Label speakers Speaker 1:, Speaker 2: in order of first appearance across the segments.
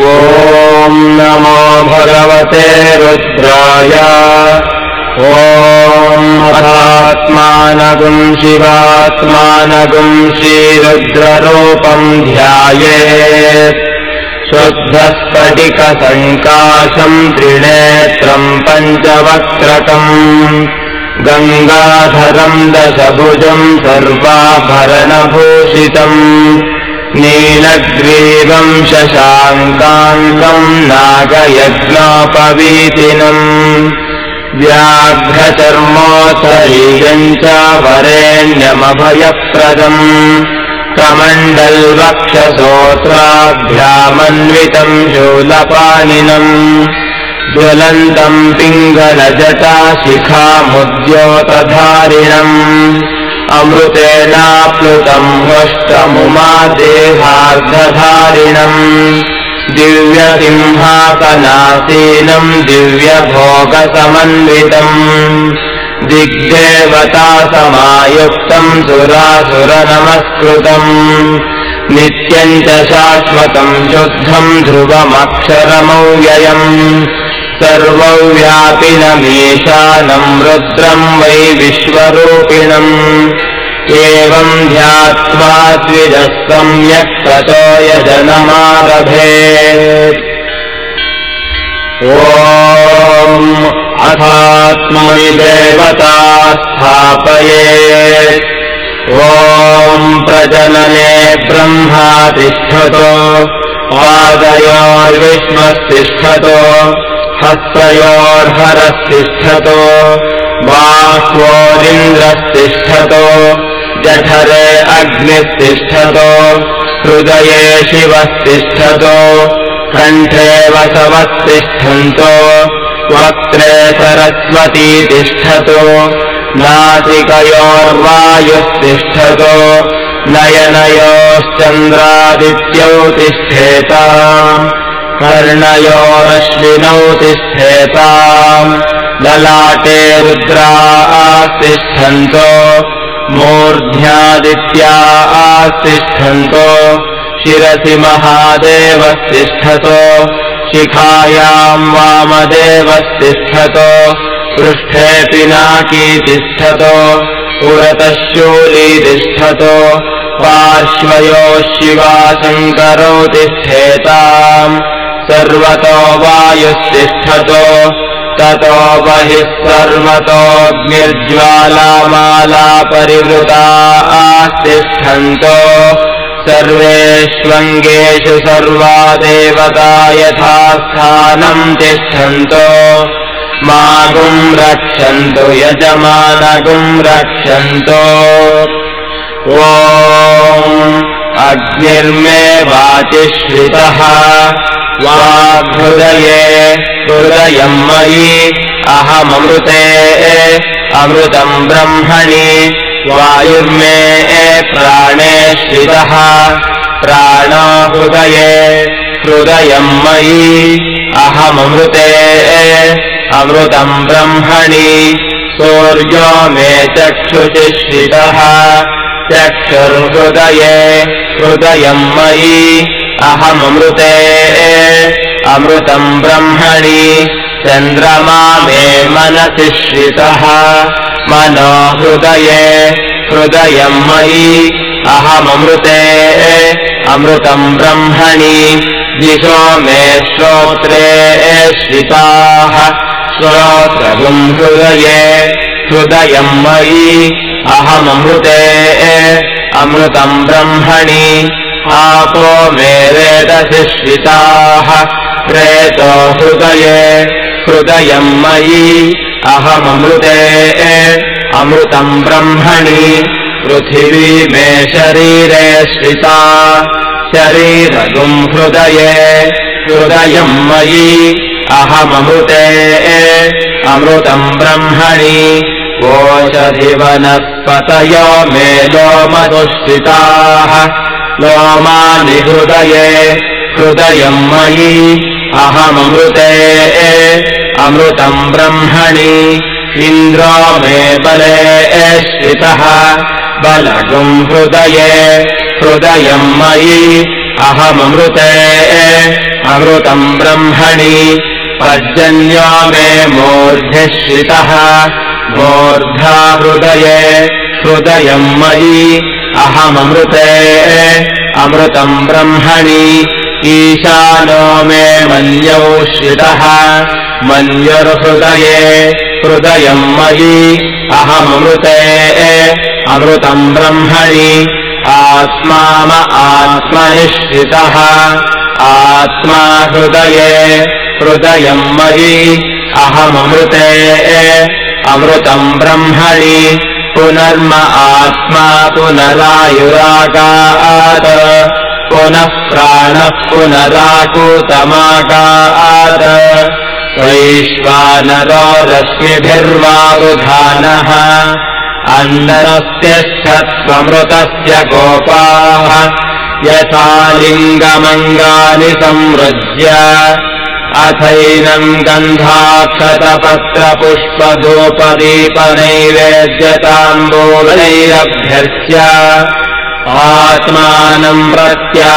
Speaker 1: ॐ नमो भगवते रुद्राय। ॐ अथात्मानगुम् शिवात्मानगुम् श्रीरुद्ररूपम् ध्यायेत् शुद्धस्फटिकसङ्काशम् त्रिनेत्रम् पञ्चवक्त्रकम् गङ्गाधरम् दशभुजम् सर्वाभरणभूषितम् नीलग्रीवम् शशाङ्काङ्कम् नागयज्ञोपवीतिनम्। व्याघ्रचर्मोत्तरीयम् च वरेण्यमभयप्रदम् कमण्डल्वक्षसोत्राभ्यामन्वितम् शूलपानिनम् ज्वलन्तम् पिङ्गलजटा शिखामुद्योतधारिणम् अमृतेनाप्लुतम् ह्वष्टमुमा देहार्धधारिणम् दिव्यसिंहासनासीनम् दिव्यभोगसमन्वितम् दिग्देवतासमायुक्तम् सुरासुरनमस्कृतम् नित्यम् च शाश्वतम् शुद्धम् ध्रुवमक्षरमव्ययम् सर्वव्यापिनमीशानम् रुद्रम् वै विश्वरूपिणम्। एवम् ध्यात्वा द्विजः सम्यक् ततो यजनमारभे ॐ अथात्मनि देवता स्थापये ॐ प्रजनने ब्रह्मा तिष्ठतो पादयोर्विष्मस्तिष्ठतो हस्तयोर्हरस्तिष्ठतो बाह्वोरिन्द्रस्तिष्ठतो जठरे अग्निस्तिष्ठतो हृदये शिवस्तिष्ठतो कण्ठे वसवस्तिष्ठन्तो वक्त्रे सरस्वती तिष्ठतो नासिकयोर्वायुस्तिष्ठतो नयनयोश्चन्द्रादित्यौ तिष्ठेता कर्णयोरश्विनौ तिष्ठेताम् ललाटे रुद्रा आस्तिष्ठन्तो मूर्ध्यादित्या आस्तिष्ठन्तो शिरसि महादेवस्तिष्ठतो शिखायाम् वामदेवस्तिष्ठतो पृष्ठे पिनाकी तिष्ठतो पुरतः शूली तिष्ठतो पार्श्वयो शिवाशङ्करो तिष्ठेताम् सर्वतो वायुस्तिष्ठतो ततो बहिः सर्वतोऽग्निर्ज्वालामाला परिवृता आस्तिष्ठन्तो। सर्वेष्वङ्गेषु सर्वा देवता यथा स्थानम् तिष्ठन्तो। मागुम् रक्षन्तु यजमानगुम् रक्षन्तो। ॐ अग्निर्मे वाचिश्रितः वाग्हृदये हृदयम् मयि अहममृते अमृतम् ब्रह्मणि वायुर्मे प्राणे श्रितः प्राणो हृदये हृदयम् मयि अहममृते अमृतम् ब्रह्मणि सूर्यो मे चक्षुषि श्रितः चक्षुर्हृदये हृदयम् मयि अहममृते अमृतम् ब्रह्मणि चन्द्रमा मे मनसि श्रितः। मनो हृदये हृदयम् मयि अहममृते अमृतम् ब्रह्मणि दिशो मे श्रोत्रे श्रिताः। श्रोत्रगुम् हृदये हृदयम् मयि अहममृते अमृतम् ब्रह्मणि आपो मे वेदसि प्रेतो हृदये हृदयम् मयि अहममृते अमृतम् ब्रह्मणि। पृथिवी मे शरीरे श्रिता शरीरगुम् हृदये हृदयम् मयि अहममृते अमृतम् ब्रह्मणि। ओषधिवनस्पतयो मे लोमदुष्टिताः लोमानि हृदये हृदयम् मयि अहममृते अमृतम् ब्रह्मणि इन्द्रो मे बले श्रितः बलगुम् हृदये हृदयम् मयि अहममृते अमृतम् ब्रह्मणि पर्जन्यो मे मूर्ध्यश्रितः मूर्धा हृदये हृदयम् मयि अहममृते अमृतम् ब्रह्मणि। ईशानो मे मन्यौ श्रितः। मन्युर्हृदये हृदयम् मयि। अहममृते अमृतम् ब्रह्मणि। आत्माम आत्मनिश्रितः आत्मा हृदये हृदयम् मयि। अहममृते अमृतम् ब्रह्मणि पुनर्म आत्मा पुनरायुरागात्। पुनः प्राणः पुनराकुतमागात्। वैश्वानरो रश्मिभिर्वारुधानः अन्नरस्त्यच्छत्वमृतस्य गोपाः। यथा लिङ्गमङ्गानि संवृज्य अथैनम् गन्धाक्षतपत्रपुष्पधूपदीपनैवेद्यताम्बूलैरभ्यर्च्य आत्मानम् प्रत्याराधयेत्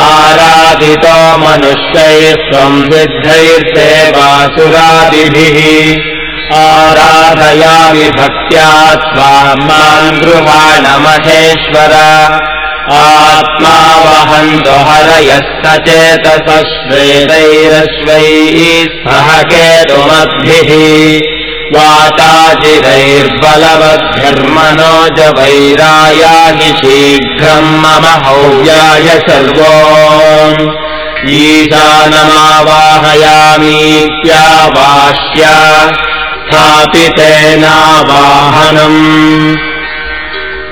Speaker 1: आराधितो मनुष्यैः स्वम् सिद्धैर्देवासुरादिभिः आराधयामि भक्त्या स्वामान् गृहाण महेश्वर आत्मा वहन्तो श्वेतैरश्वैः सह केतुमद्भिः वाताचिरैर्बलवद्भिर्मनोजवैरायानि शीघ्रम् मम हौव्याय सर्वो ईशानमावाहयामीत्यावाह्य स्थापितेनावाहनम्।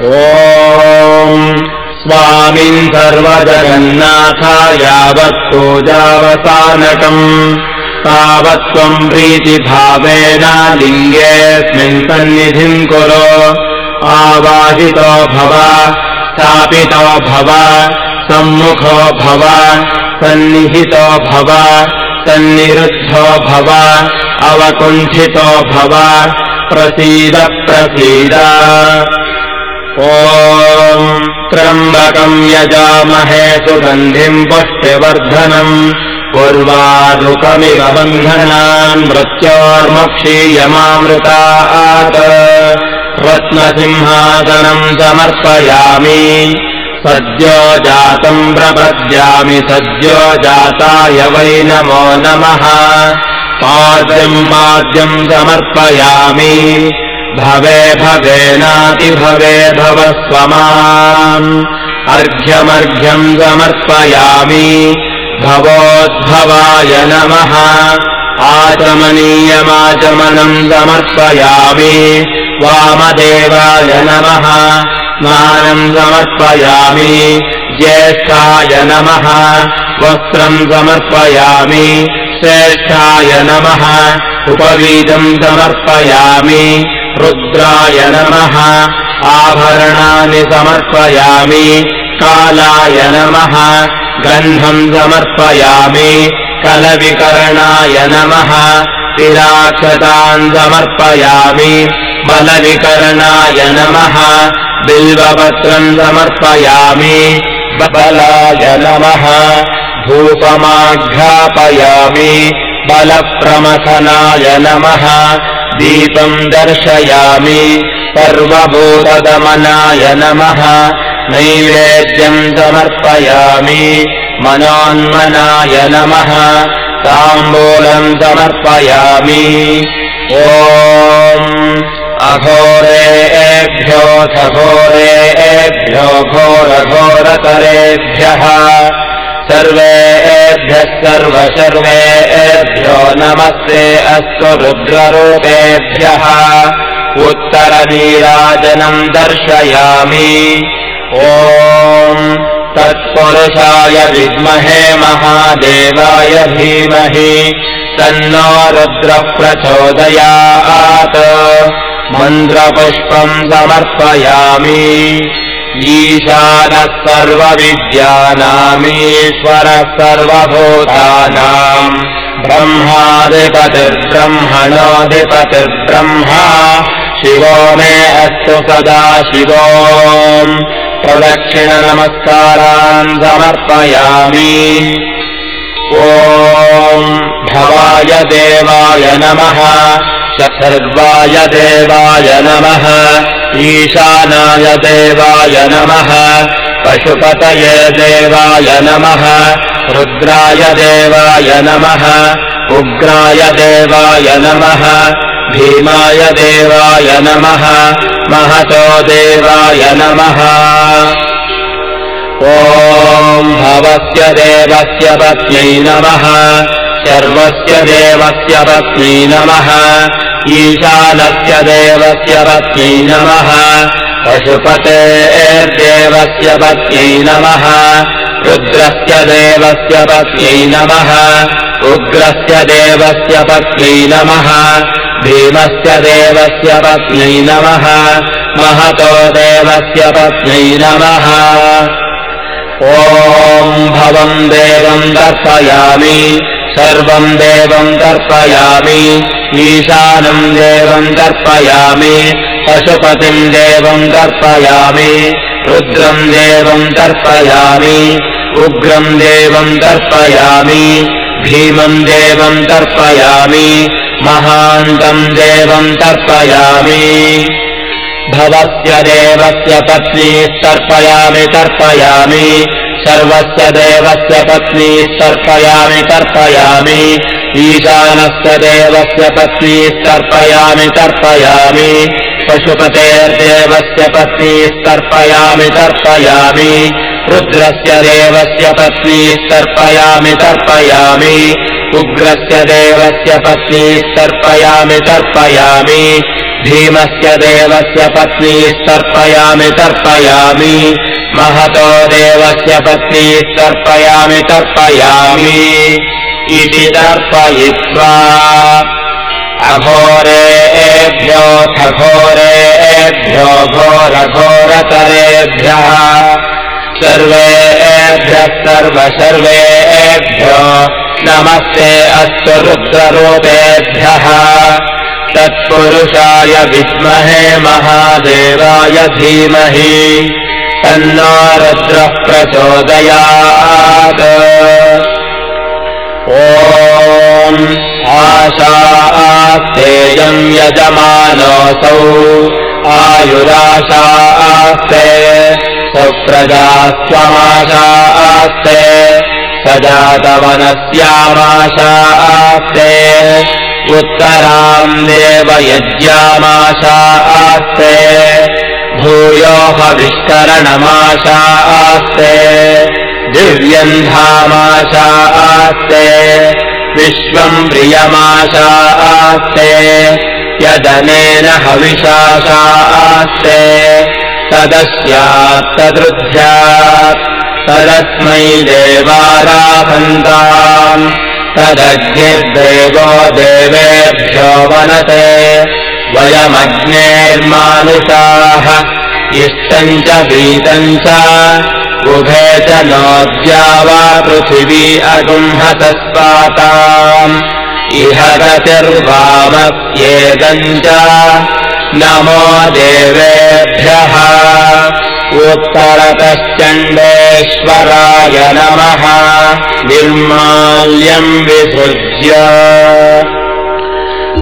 Speaker 1: ॐ स्वामिन् सर्वजगन्नाथा यावत् पूजावसानकम् तावत् त्वम् प्रीतिभावेन लिङ्गेऽस्मिन् सन्निधिम् कुरु। आवाहितो भव स्थापितो भव सम्मुखो भव सन्निहितो भव सन्निरुद्धो भव अवकुण्ठितो भव प्रसीद प्रसीद ॐ त्र्यम्बकम् यजामहे सुगन्धिम् पुष्टिवर्धनम् पूर्वारुकमिव बन्धनान् मृत्योर्मक्षीयमामृतात् रत्नसिंहासनम् समर्पयामि सद्यो जातम् प्रपद्यामि सद्यो जाताय वै नमो नमः। पाद्यम् पाद्यम् समर्पयामि भवे भवेनातिभवे भव स्वमाम् अर्घ्यमर्घ्यम् समर्पयामि। भवोद्भवाय नमः। आचमनीयमाचमनम् समर्पयामि। वामदेवाय नमः। स्नानम् समर्पयामि। ज्येष्ठाय नमः। वस्त्रम् समर्पयामि। श्रेष्ठाय नमः। उपवीदम् समर्पयामि रुद्राय नमः। आभरणानि समर्पयामि। कालाय नमः। गन्धम् समर्पयामि। कलविकरणाय नमः। तिराक्षतान् समर्पयामि। बलविकरणाय नमः। बिल्वपत्रम् समर्पयामि। बलाय नमः। धूपमाघ्रापयामि बलप्रमथनाय नमः दीपम् दर्शयामि सर्वभूतदमनाय नमः। नैवेद्यम् समर्पयामि मनोन्मनाय नमः। ताम्बूलम् समर्पयामि। ॐ अघोरेभ्यो सघोरेभ्यो घोरघोरतरेभ्यः सर्वेभ्यः सर्वशर्वेभ्यो नमस्ते अस्तु रुद्ररूपेभ्यः। उत्तरनीराजनम् दर्शयामि। ॐ तत्पुरुषाय विद्महे महादेवाय धीमहि। तन्नो रुद्रः प्रचोदयात् मन्त्रपुष्पम् समर्पयामि ईशानः सर्वविद्यानामीश्वरः सर्वभूतानाम् ब्रह्मादिपतिर्ब्रह्मणोऽधिपतिर्ब्रह्मा शिवो मे अस्तु सदा शिवो। प्रदक्षिणनमस्कारान् समर्पयामि। ॐ भवाय देवाय नमः। सर्वाय देवाय नमः ईशानाय देवाय नमः। पशुपतये देवाय नमः। रुद्राय देवाय नमः। उग्राय देवाय नमः। भीमाय देवाय नमः। महतो देवाय नमः। ॐ भवस्य देवस्य पत्न्यै नमः। सर्वस्य देवस्य पत्नी नमः ईशानस्य देवस्य पत्न्यै नमः। पशुपतेर्देवस्य पत्न्यै नमः। रुद्रस्य देवस्य पत्न्यै नमः। उग्रस्य देवस्य पत्न्यै नमः। भीमस्य देवस्य पत्न्यै नमः। महतो देवस्य पत्न्यै नमः। ॐ भवम् देवम् दर्शयामि सर्वम् देवम् तर्पयामि ईशानम् देवम् तर्पयामि पशुपतिम् देवम् तर्पयामि रुद्रम् देवम् तर्पयामि उग्रम् देवम् तर्पयामि भीमम् देवम् तर्पयामि महान्तम् देवम् तर्पयामि। भवस्य देवस्य पत्नी तर्पयामि तर्पयामि सर्वस्य देवस्य पत्नी तर्पयामि तर्पयामि। ईशानस्य देवस्य पत्नी तर्पयामि तर्पयामि। पशुपतेर्देवस्य पत्नी तर्पयामि तर्पयामि। रुद्रस्य देवस्य पत्नी तर्पयामि तर्पयामि। उग्रस्य देवस्य पत्नी तर्पयामि तर्पयामि भीमस्य देवस्य पत्नी तर्पयामि। महतो देवस्य पत्नी तर्पयामि। इति तर्पयित्वा अघोरेभ्यो खघोरेभ्यो घोरघोरतरेभ्यः। सर्वेभ्यः सर्वसर्वेभ्यो नमस्ते अस्तु रुद्ररूपेभ्यः तत्पुरुषाय विद्महे महादेवाय धीमहि तन्नो रुद्रः प्रचोदयात् ॐ आशास्तेयम् यजमानोऽसौ आयुराशास्ते स्वप्रजास्त्वमाशास्ते सजातवनस्यामाशास्ते उत्तराम् देव यज्ञामाशास्ते भूयोऽहविष्करणमाशास्ते दिव्यन्धामाशास्ते विश्वम् प्रियमाशास्ते यदनेन हविषाशास्ते तदस्यात्तदृध्यात् तदस्मै देवाराधन्ताम् तदग्निर्देवो देवेभ्यो वनते। वयमग्नेर्मानुषाः इष्टम् च वीतम् च उभे च नोद्या वा पृथिवी अगुंहतस्पाताम् इह गतिर्वामस्येदम् च नमो देवेभ्यः उत्तरतश्चण्डेश्वराय नमः। निर्माल्यम् विसृज्य